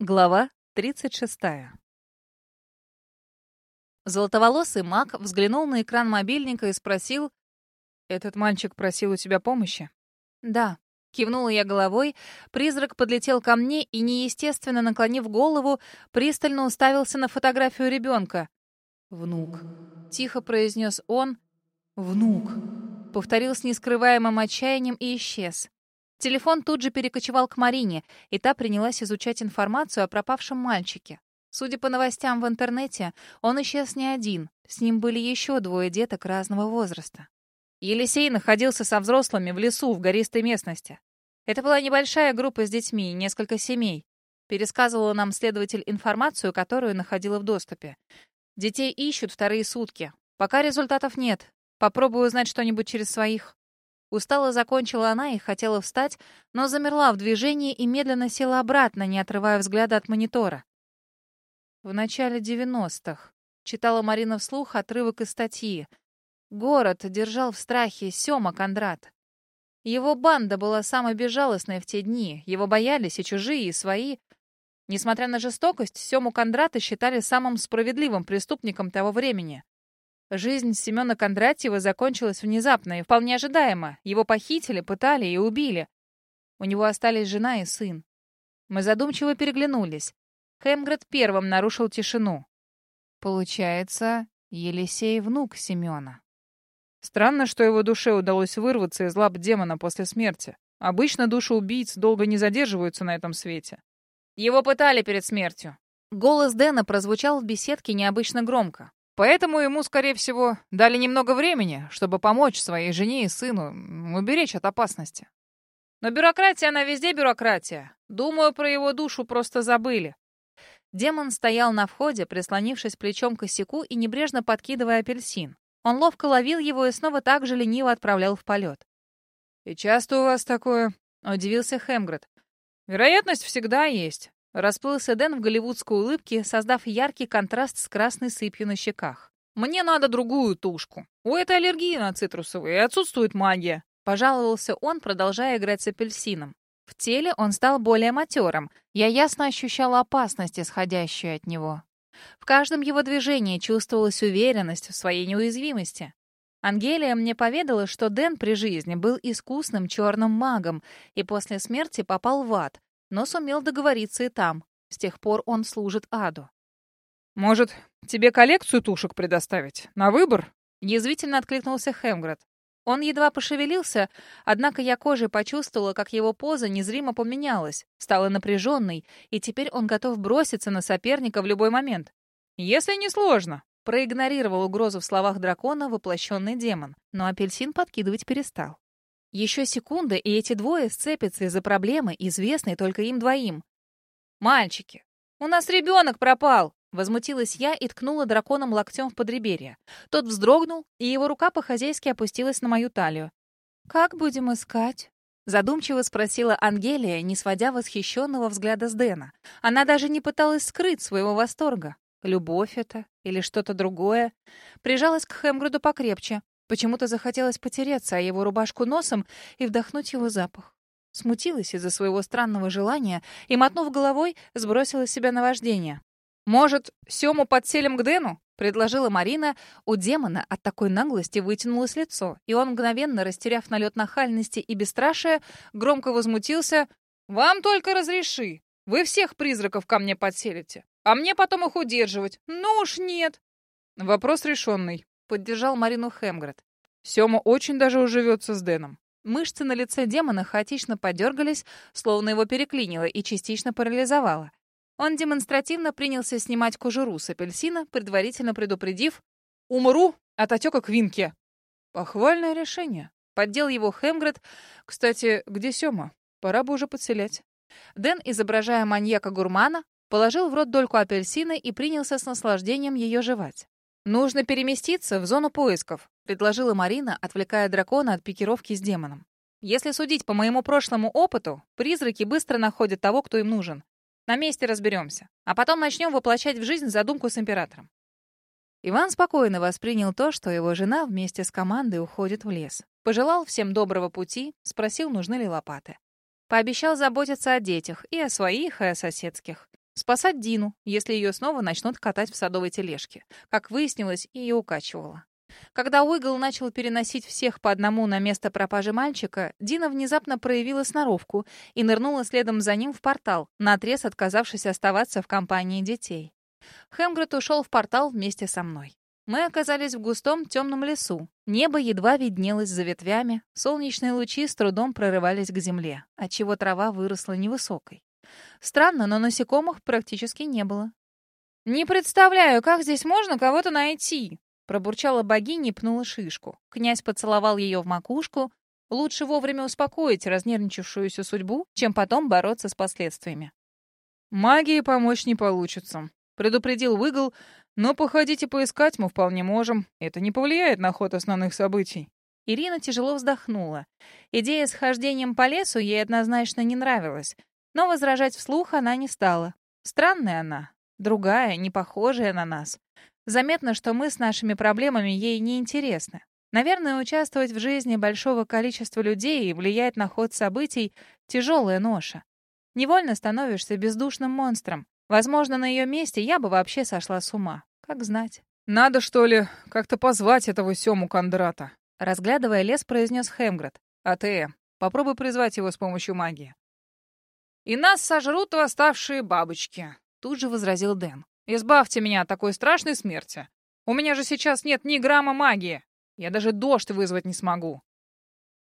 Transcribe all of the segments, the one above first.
Глава 36. Золотоволосый маг взглянул на экран мобильника и спросил, «Этот мальчик просил у тебя помощи?» «Да». Кивнула я головой, призрак подлетел ко мне и, неестественно наклонив голову, пристально уставился на фотографию ребенка. «Внук», — тихо произнес он, «внук», — повторил с нескрываемым отчаянием и исчез. Телефон тут же перекочевал к Марине, и та принялась изучать информацию о пропавшем мальчике. Судя по новостям в интернете, он исчез не один. С ним были еще двое деток разного возраста. Елисей находился со взрослыми в лесу в гористой местности. Это была небольшая группа с детьми, несколько семей. Пересказывала нам следователь информацию, которую находила в доступе. Детей ищут вторые сутки. Пока результатов нет. Попробую узнать что-нибудь через своих. Устало закончила она и хотела встать, но замерла в движении и медленно села обратно, не отрывая взгляда от монитора. В начале 90-х читала Марина вслух отрывок из статьи. Город держал в страхе Сёма Кондрат. Его банда была самой безжалостной в те дни. Его боялись и чужие, и свои. Несмотря на жестокость, Сёму Кондрата считали самым справедливым преступником того времени. Жизнь Семена Кондратьева закончилась внезапно и вполне ожидаемо. Его похитили, пытали и убили. У него остались жена и сын. Мы задумчиво переглянулись. Хемгред первым нарушил тишину. Получается, Елисей — внук Семена. Странно, что его душе удалось вырваться из лап демона после смерти. Обычно души убийц долго не задерживаются на этом свете. Его пытали перед смертью. Голос Дэна прозвучал в беседке необычно громко. Поэтому ему, скорее всего, дали немного времени, чтобы помочь своей жене и сыну уберечь от опасности. Но бюрократия, она везде бюрократия. Думаю, про его душу просто забыли. Демон стоял на входе, прислонившись плечом к косяку и небрежно подкидывая апельсин. Он ловко ловил его и снова так же лениво отправлял в полет. «И часто у вас такое?» — удивился Хемгред. «Вероятность всегда есть. Расплылся Дэн в голливудской улыбке, создав яркий контраст с красной сыпью на щеках. «Мне надо другую тушку. У этой аллергии на цитрусовые, отсутствует магия», — пожаловался он, продолжая играть с апельсином. В теле он стал более матерым. Я ясно ощущала опасность, исходящую от него. В каждом его движении чувствовалась уверенность в своей неуязвимости. Ангелия мне поведала, что Дэн при жизни был искусным черным магом и после смерти попал в ад, но сумел договориться и там. С тех пор он служит аду. «Может, тебе коллекцию тушек предоставить? На выбор?» Язвительно откликнулся Хемгред. Он едва пошевелился, однако я кожей почувствовала, как его поза незримо поменялась, стала напряженной, и теперь он готов броситься на соперника в любой момент. «Если не сложно», — проигнорировал угрозу в словах дракона воплощенный демон, но апельсин подкидывать перестал. Еще секунда, и эти двое сцепятся из-за проблемы, известной только им двоим. «Мальчики, у нас ребенок пропал!» Возмутилась я и ткнула драконом локтем в подреберье. Тот вздрогнул, и его рука по-хозяйски опустилась на мою талию. «Как будем искать?» Задумчиво спросила Ангелия, не сводя восхищенного взгляда с Дэна. Она даже не пыталась скрыть своего восторга. Любовь это или что-то другое? Прижалась к Хемгруду покрепче. Почему-то захотелось потереться о его рубашку носом и вдохнуть его запах. Смутилась из-за своего странного желания и, мотнув головой, сбросила с себя наваждение. «Может, Сему подселим к Дэну?» — предложила Марина. У демона от такой наглости вытянулось лицо, и он, мгновенно растеряв налет нахальности и бесстрашия, громко возмутился. «Вам только разреши. Вы всех призраков ко мне подселите, а мне потом их удерживать. Ну уж нет». «Вопрос решенный», поддержал Марину Хемгред. Сёма очень даже уживется с Дэном. Мышцы на лице демона хаотично подергались, словно его переклинило и частично парализовало. Он демонстративно принялся снимать кожуру с апельсина, предварительно предупредив «Умру от отека квинки». Похвальное решение. Поддел его Хемгред. Кстати, где Сёма? Пора бы уже подселять. Дэн, изображая маньяка-гурмана, положил в рот дольку апельсина и принялся с наслаждением ее жевать. «Нужно переместиться в зону поисков», — предложила Марина, отвлекая дракона от пикировки с демоном. «Если судить по моему прошлому опыту, призраки быстро находят того, кто им нужен. На месте разберемся, а потом начнем воплощать в жизнь задумку с императором». Иван спокойно воспринял то, что его жена вместе с командой уходит в лес. Пожелал всем доброго пути, спросил, нужны ли лопаты. Пообещал заботиться о детях, и о своих, и о соседских. Спасать Дину, если ее снова начнут катать в садовой тележке. Как выяснилось, ее укачивало. Когда Уигл начал переносить всех по одному на место пропажи мальчика, Дина внезапно проявила сноровку и нырнула следом за ним в портал, наотрез отказавшись оставаться в компании детей. Хемгрет ушел в портал вместе со мной. Мы оказались в густом темном лесу. Небо едва виднелось за ветвями, солнечные лучи с трудом прорывались к земле, отчего трава выросла невысокой. Странно, но насекомых практически не было. «Не представляю, как здесь можно кого-то найти!» Пробурчала богиня и пнула шишку. Князь поцеловал ее в макушку. Лучше вовремя успокоить разнервничавшуюся судьбу, чем потом бороться с последствиями. «Магии помочь не получится», — предупредил Уигл, «но походите поискать мы вполне можем. Это не повлияет на ход основных событий». Ирина тяжело вздохнула. Идея с хождением по лесу ей однозначно не нравилась, но возражать вслух она не стала. Странная она, другая, не похожая на нас. Заметно, что мы с нашими проблемами ей не интересны. Наверное, участвовать в жизни большого количества людей и влиять на ход событий — тяжелая ноша. Невольно становишься бездушным монстром. Возможно, на ее месте я бы вообще сошла с ума. Как знать. «Надо, что ли, как-то позвать этого Сему Кондрата?» Разглядывая лес, произнес Хемгред. «А ты попробуй призвать его с помощью магии». «И нас сожрут восставшие бабочки», — тут же возразил Дэн. Избавьте меня от такой страшной смерти. У меня же сейчас нет ни грамма магии. Я даже дождь вызвать не смогу.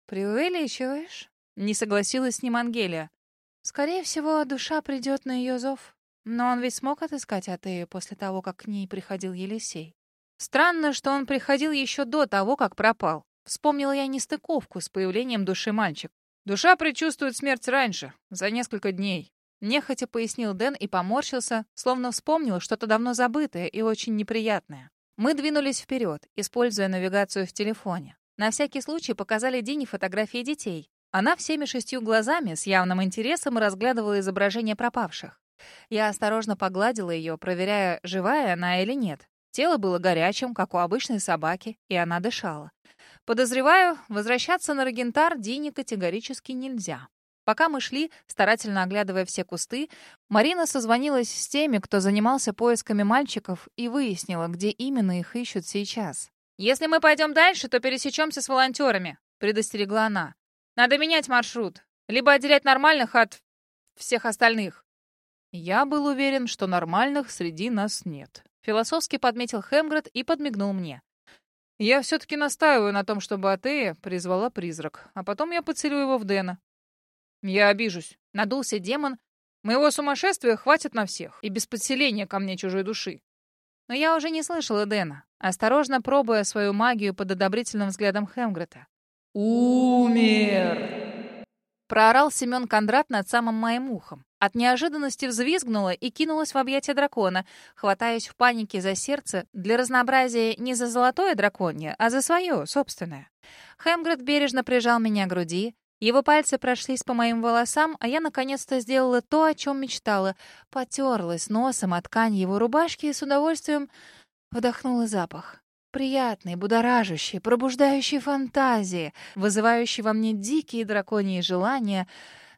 Преувеличиваешь? Не согласилась с ним Ангелия. Скорее всего, душа придет на ее зов. Но он ведь смог отыскать Атею после того, как к ней приходил Елисей. Странно, что он приходил еще до того, как пропал. Вспомнила я нестыковку с появлением души мальчик. Душа предчувствует смерть раньше, за несколько дней. Нехотя пояснил Дэн и поморщился, словно вспомнил что-то давно забытое и очень неприятное. Мы двинулись вперед, используя навигацию в телефоне. На всякий случай показали Дине фотографии детей. Она всеми шестью глазами с явным интересом разглядывала изображения пропавших. Я осторожно погладила ее, проверяя, живая она или нет. Тело было горячим, как у обычной собаки, и она дышала. Подозреваю, возвращаться на Рогентар Дине категорически нельзя. Пока мы шли, старательно оглядывая все кусты, Марина созвонилась с теми, кто занимался поисками мальчиков, и выяснила, где именно их ищут сейчас. «Если мы пойдем дальше, то пересечемся с волонтерами», — предостерегла она. «Надо менять маршрут, либо отделять нормальных от всех остальных». Я был уверен, что нормальных среди нас нет. Философски подметил Хемгред и подмигнул мне. «Я все-таки настаиваю на том, чтобы Атея призвала призрак, а потом я поцелю его в Дэна. «Я обижусь», — надулся демон. «Моего сумасшествия хватит на всех, и без подселения ко мне чужой души». Но я уже не слышала Дэна, осторожно пробуя свою магию под одобрительным взглядом Хемгрета. «Умер!» Проорал Семен Кондрат над самым моим ухом. От неожиданности взвизгнула и кинулась в объятия дракона, хватаясь в панике за сердце, для разнообразия не за золотое драконье, а за свое, собственное. Хемгрет бережно прижал меня к груди, его пальцы прошлись по моим волосам, а я наконец-то сделала то, о чем мечтала. Потерлась носом о ткань его рубашки и с удовольствием вдохнула запах. Приятный, будоражащий, пробуждающий фантазии, вызывающий во мне дикие драконьи желания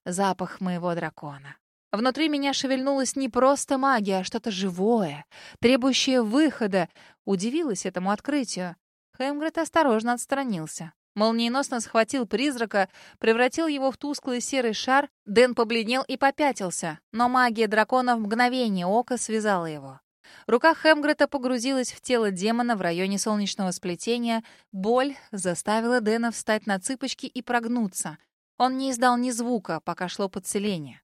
запах моего дракона. Внутри меня шевельнулась не просто магия, а что-то живое, требующее выхода. Удивилась этому открытию. Хемгрет осторожно отстранился. Молниеносно схватил призрака, превратил его в тусклый серый шар. Дэн побледнел и попятился, но магия дракона в мгновение ока связала его. Рука Хемгрета погрузилась в тело демона в районе солнечного сплетения. Боль заставила Дэна встать на цыпочки и прогнуться. Он не издал ни звука, пока шло подселение.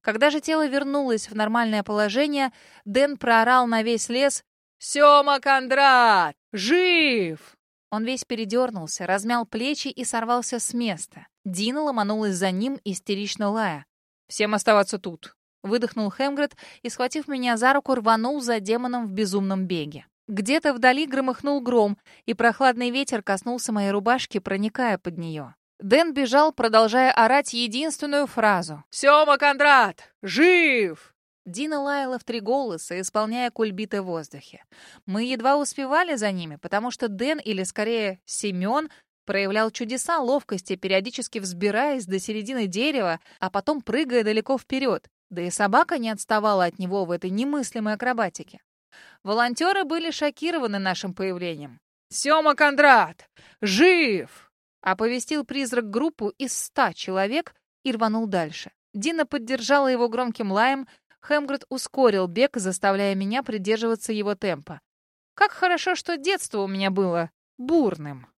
Когда же тело вернулось в нормальное положение, Дэн проорал на весь лес «Сёма Кондрат! Жив!» Он весь передернулся, размял плечи и сорвался с места. Дина ломанулась за ним, истерично лая. «Всем оставаться тут!» Выдохнул Хемгред и, схватив меня за руку, рванул за демоном в безумном беге. Где-то вдали громыхнул гром, и прохладный ветер коснулся моей рубашки, проникая под нее. Дэн бежал, продолжая орать единственную фразу. «Сёма Кондрат! Жив!» Дина лаяла в три голоса, исполняя кульбиты в воздухе. Мы едва успевали за ними, потому что Дэн, или скорее Семен, проявлял чудеса ловкости, периодически взбираясь до середины дерева, а потом прыгая далеко вперед. Да и собака не отставала от него в этой немыслимой акробатике. Волонтеры были шокированы нашим появлением. «Сема Кондрат! Жив!» Оповестил призрак группу из ста человек и рванул дальше. Дина поддержала его громким лаем, Хемгред ускорил бег, заставляя меня придерживаться его темпа. Как хорошо, что детство у меня было бурным.